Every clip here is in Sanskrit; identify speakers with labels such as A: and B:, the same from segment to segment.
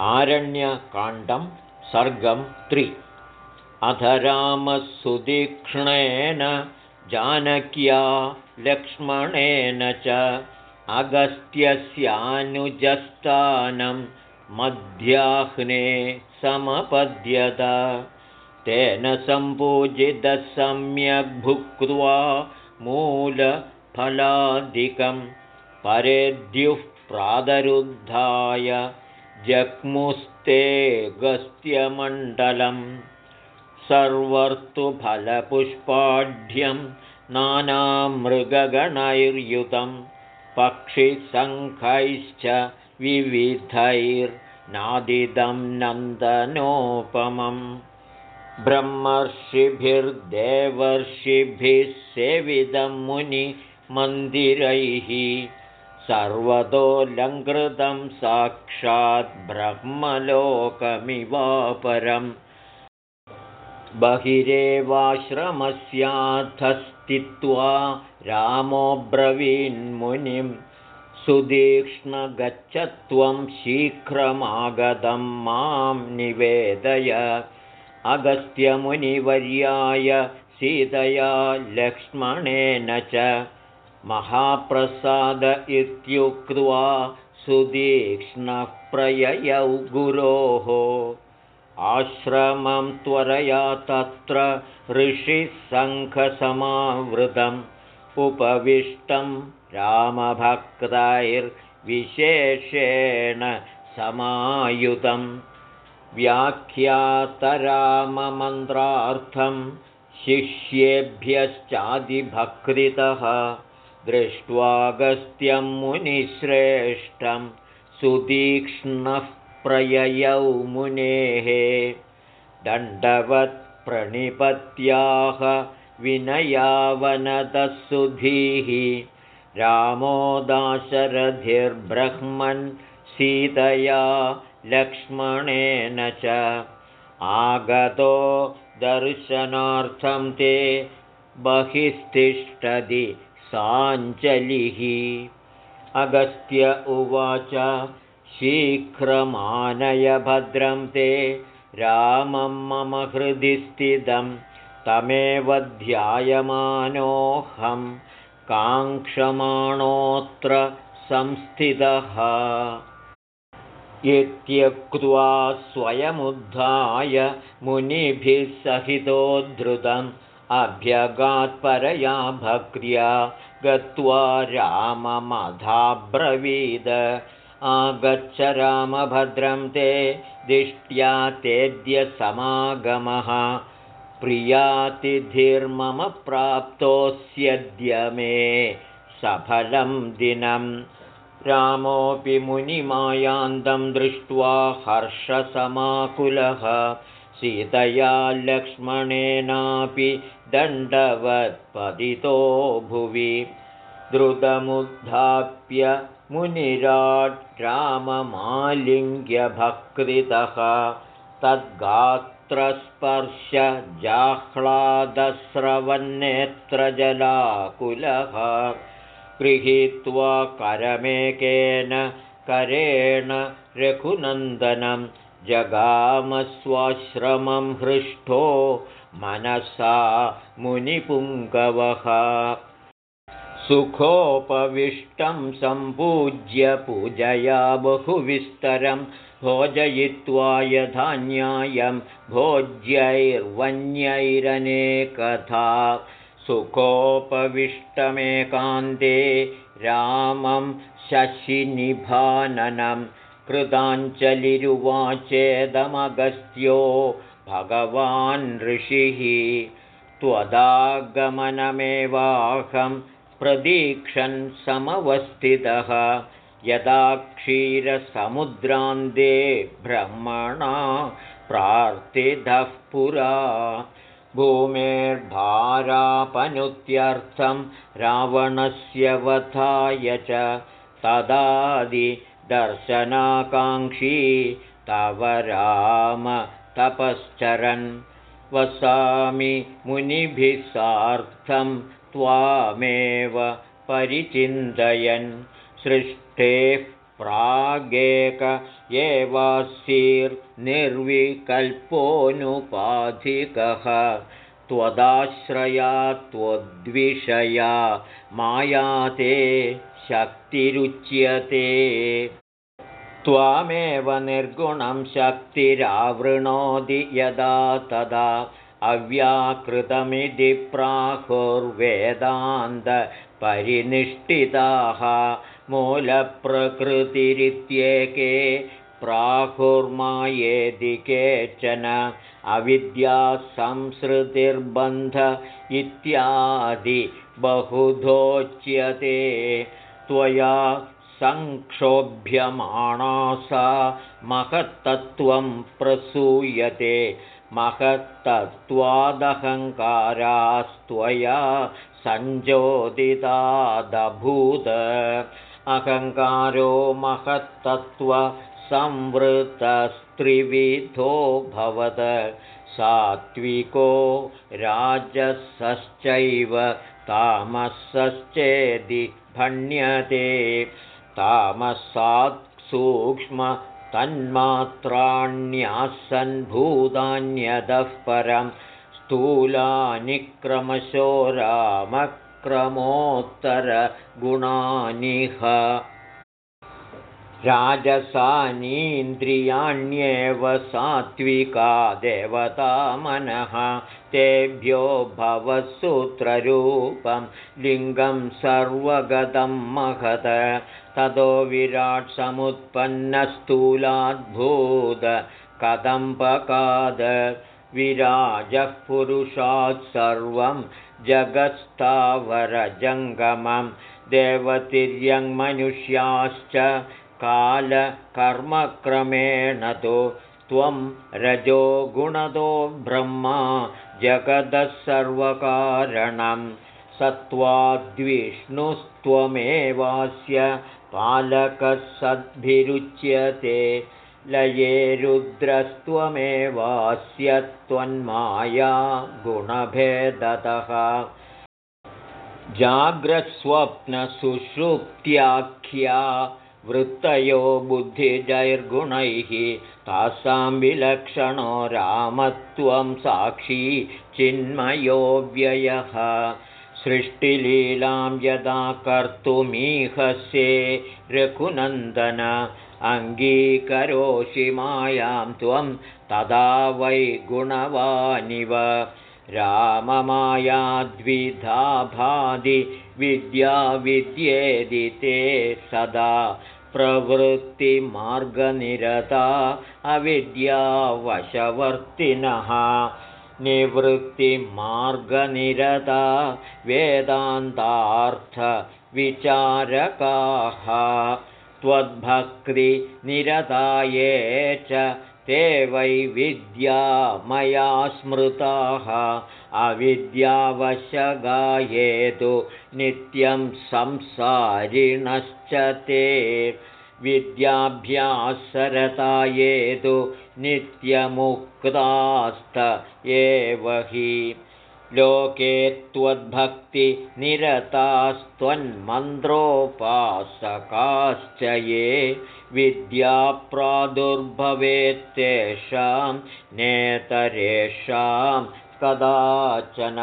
A: आरण्यकाण्डं सर्गं त्रि। अथ रामसुदीक्ष्णेन जानक्या लक्ष्मणेन च अगस्त्यस्यानुजस्थानं मध्याह्ने समपद्यत। तेन सम्पूजितः सम्यग् भुक्त्वा मूलफलादिकं परेद्युः प्रादरुद्धाय जग्मुस्ते गस्त्यमण्डलम् सर्वर्तुफलपुष्पाढ्यं नानामृगगणैर्युतं पक्षिसङ्खैश्च विविधैर्नादिदं नन्दनोपमम् ब्रह्मर्षिभिर्देवर्षिभिः सेविदं मुनिमन्दिरैः सर्वतोऽलङ्कृतं साक्षात् ब्रह्मलोकमिवापरम् बहिरेवाश्रमस्याथस्थित्वा रामोऽब्रवीन्मुनिं सुदीक्ष्णगच्छत्वं शीघ्रमागतं मां निवेदय। अगस्त्यमुनिवर्याय सीतया लक्ष्मणेन च महाप्रसाद इत्युक्त्वा सुदीक्ष्णः प्रययौ गुरोः। आश्रमं त्वरया तत्र ऋषिसङ्घसमावृतम्। उपविष्टं रामभक्तैर्विशेषेण समायुतं व्याख्यातराममन्त्रार्थं शिष्येभ्यश्चादिभक्तितः दृष्ट्वागस्त्यं मुनिश्रेष्ठं सुतीक्ष्णः प्रययौ मुनेः दण्डवत्प्रणिपत्याः विनयावनतः सुधीः रामो दाशरथिर्ब्रह्मन् सीतया लक्ष्मणेन च आगतो दर्शनार्थं ते बहिस्तिष्ठति साञ्चलिः अगस्त्य उवाच शीघ्रमानय भद्रं ते रामं मम हृदि स्थितं तमेव ध्यायमानोऽहं काङ्क्षमाणोऽत्र संस्थितः। इत्यक्त्वा स्वयमुद्धाय मुनिभिः सहितोद्धृतम् अभ्यगात्परया भक्र्या गत्वा राममधाब्रवीद। आगच्छ रामभद्रं ते दिष्ट्या तेद्य समागमः। प्रियातिथिर्मम प्राप्तोऽस्यद्य मे सफलं दिनं। रामोऽपि मुनिमायान्तं दृष्ट्वा हर्षसमाकुलः सीतया लक्ष्मणेनापि दण्डवत्पतितो भुवि। द्रुतमुद्धाप्य मुनिराट् राममालिङ्ग्यभक्तितः। तद्गात्रस्पर्शजाह्लादस्रवन्नेत्रजलाकुलः। गृहीत्वा करमेकेन करेण रघुनन्दनं जगामस्वाश्रमं हृष्टो मनसा मुनिपुङ्गवः। सुखोपविष्टं सम्पूज्य पूजया बहुविस्तरं भोजयित्वा यथान्यायं भोज्यैर्वन्यैरनेकथा। सुखोपविष्टमेकान्ते रामं शशिनिभाननं कृताञ्जलिरुवाचेदमगस्त्यो भगवान् ऋषिः त्वदागमनमेवाहं प्रदीक्षन् समवस्थितः। यदा क्षीरसमुद्रान्ते ब्रह्मणा प्रार्थितः पुरा भूमेर्भारापनुत्यर्थं रावणस्य वधाय च तदादिदर्शनाकाङ्क्षी तव राम तपश्चरन्। वसामि मुनिभिः सार्धं त्वामेव परिचिन्तयन्। सृष्टेः प्रागेक एवासीर्निर्विकल्पोऽनुपाधिकः त्वदाश्रया त्वद्विषया मायाते शक्तिरुच्यते त्वामेव निर्गुणं शक्तिरावृणोति यदा तदा अव्याकृतमिति प्राहुर्वेदान्तपरिनिष्ठिताः मूलप्रकृतिरित्येके प्राहुर्मायेदि केचन अविद्यासंसृतिर्बन्ध इत्यादि बहुधोच्यते त्वया सङ्क्षोभ्यमाणा सा महत्तत्त्वं प्रसूयते महत्तत्त्वादहङ्कारास्त्वया सञ्जोदितादभूत् अहङ्कारो महत्तत्त्वसंवृतस्त्रिविधो भवद सात्विको राजसश्चैव तामसश्चेदि भण्यते तामसात् सूक्ष्म तन्मात्राण्यासन्भूतान्यदः परं स्थूलानि क्रमशो रामक्रमोत्तरगुणानिह राजसानीन्द्रियाण्येव सात्विका देवतामनः तेभ्यो भवसूत्ररूपं लिङ्गं सर्वगतं महत ततो विराट् समुत्पन्नस्थूलाद्भूत कदम्बकाद विराजः पुरुषात् सर्वं जगत्स्थावरजङ्गमं। देवतिर्यङ्मनुष्याश्च कालकर्मक्रमेण तु त्वं रजो गुणदो ब्रह्मा जगदः सर्वकारणं। सत्त्वाद्विष्णुस्त्वमेवास्य पालकः सद्भिरुच्यते। लये रुद्रस्त्वमेवास्य त्वन्माया गुणभेदतः। जाग्रस्वप्नसुषुप्त्याख्या वृत्तयो बुद्धिजैर्गुणैः तासां विलक्षणो रामत्वं साक्षी चिन्मयोऽव्ययः सृष्टिलीलां यदा कर्तुमीहस्ये रघुनन्दन अङ्गीकरोषि मायां त्वं तदा वै गुणवानिव। राममायाद्विधा भादि विद्या विद्येदि ते सदा प्रवृत्तिमार्गनिरता अविद्यावशवर्तिनः। निवृत्तिमार्गनिरता वेदान्तार्थविचारकाः। त्वद्भक्तिनिरता ये च ते वै विद्या मया स्मृताः। अविद्यावशगायेतु नित्यं संसारिणश्च ते। विद्याभ्यासरतायेतु नित्यमुक्तास्त एव हि लोके त्वद्भक्तिनिरतास्त्वन्मन्त्रोपासकाश्च ये विद्याप्रादुर्भवेत्तेषां नेतरेषां कदाचन।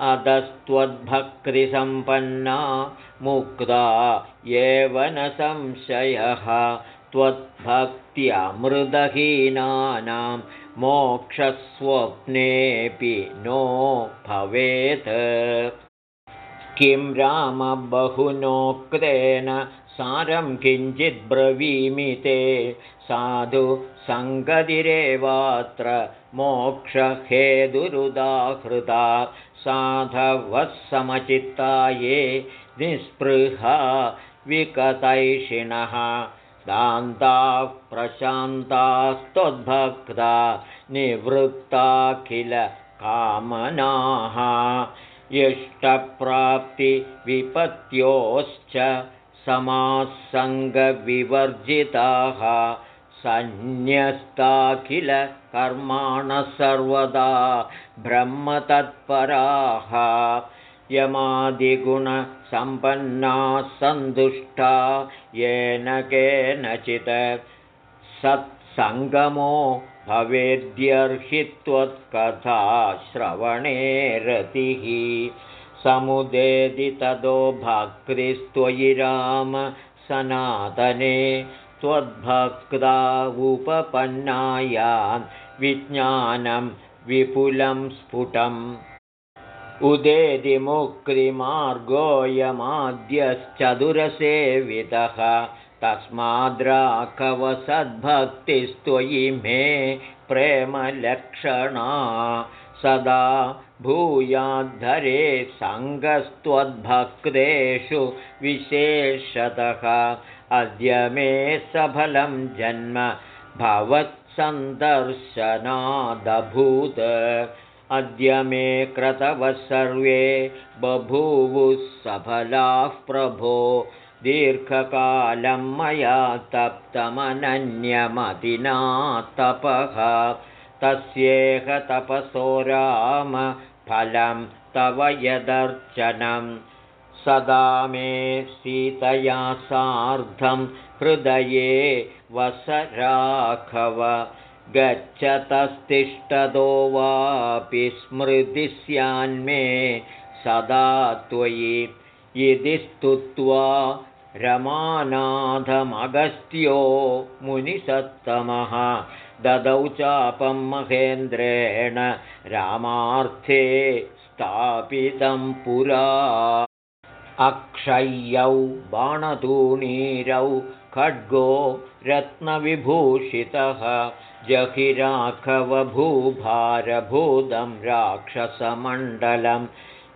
A: अधस्त्वद्भक्तिसम्पन्ना मुक्ता एव न संशयः त्वद्भक्त्यमृदहीनानां मोक्षस्वप्नेऽपि नो भवेत्। किं रामबहुनोक्तेन सारं किञ्चिद्ब्रवीमि ते? साधु सङ्गतिरेवात्र मोक्षहेदुरुदाहृदा साधवः समचित्ताये निःस्पृहा विकतैषिणः दान्ताः प्रशान्तास्त्वद्भक्ता निवृत्ताखिलकामनाः इष्टप्राप्तिविपत्योश्च समासङ्गविवर्जिताः। सन्न्यस्ताखिलकर्माणः सर्वदा ब्रह्मतत्पराः यमादिगुणसम्पन्नाः सन्तुष्टा येन केनचित् सत्सङ्गमो भवेद्यर्हि त्वत्कथा श्रवणे रतिः समुदेदि ततो भक्तिस्त्वयि राम सनातने त्वद्भक्ता उपपन्नायां विज्ञानं विपुलं स्फुटम् उदेदिमुक्तिमार्गोऽयमाद्यश्चतुरसेवितः। तस्माद्राकवसद्भक्तिस्त्वयि मे प्रेमलक्षणा। सदा भूयाद्धरे सङ्गस्त्वद्भक्तेषु विशेषतः। अद्य मे सफलं जन्म भवत्सन्दर्शनादभूत् अद्य मे क्रतवः सर्वे बभूवुः सफलाः प्रभो। दीर्घकालं मया तप्तमनन्यमतिना तपः तस्येह तपसो राम फलं तव यदर्चनं सदा मे सीतया सार्धं हृदये वसराघव गच्छतस्तिष्ठतो वापि स्मृतिस्यान्मे सदा त्वयि। इति स्तुत्वा रमानाथमगस्त्यो मुनिसत्तमः ददौ चापं महेन्द्रेण रामार्थे स्थापितं पुरा। अक्षय्यौ बाणतूणीरौ खड्गो रत्नविभूषितः। जहिराघवभूभारभूतं राक्षसमण्डलं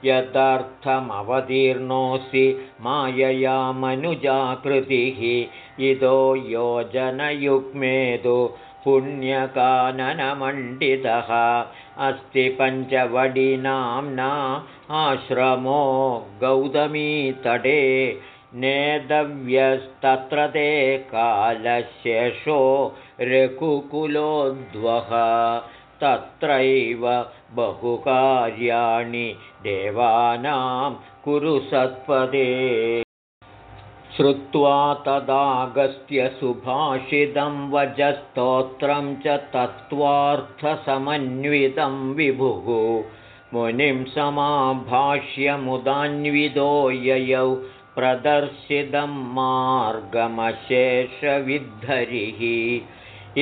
A: यदर्थमवतीर्णोऽसि मायया मनुजाकृतिः। इदो योजनयुग्मेदु पुण्यकाननमण्डितः। अस्ति पञ्चवडिनाम्ना आश्रमो गौतमीतटे नेदव्यस्तत्र ते कालशेषो रघुकुलोद्वः तत्रैव बहुकार्याणि देवानां कुरु सत्पदे। श्रुत्वा तदागस्त्यसुभाषितं वजस्तोत्रं च तत्त्वार्थसमन्वितं विभुः। मुनिं समाभाष्यमुदान्वितो ययौ प्रदर्शितं मार्गमशेषविद्धरिः।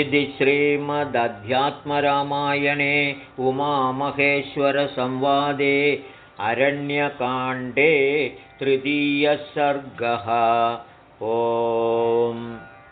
A: इति श्रीमदध्यात्मरामायणे उमामहेश्वरसंवादे अरण्यकाण्डे तृतीयः सर्गः ओम्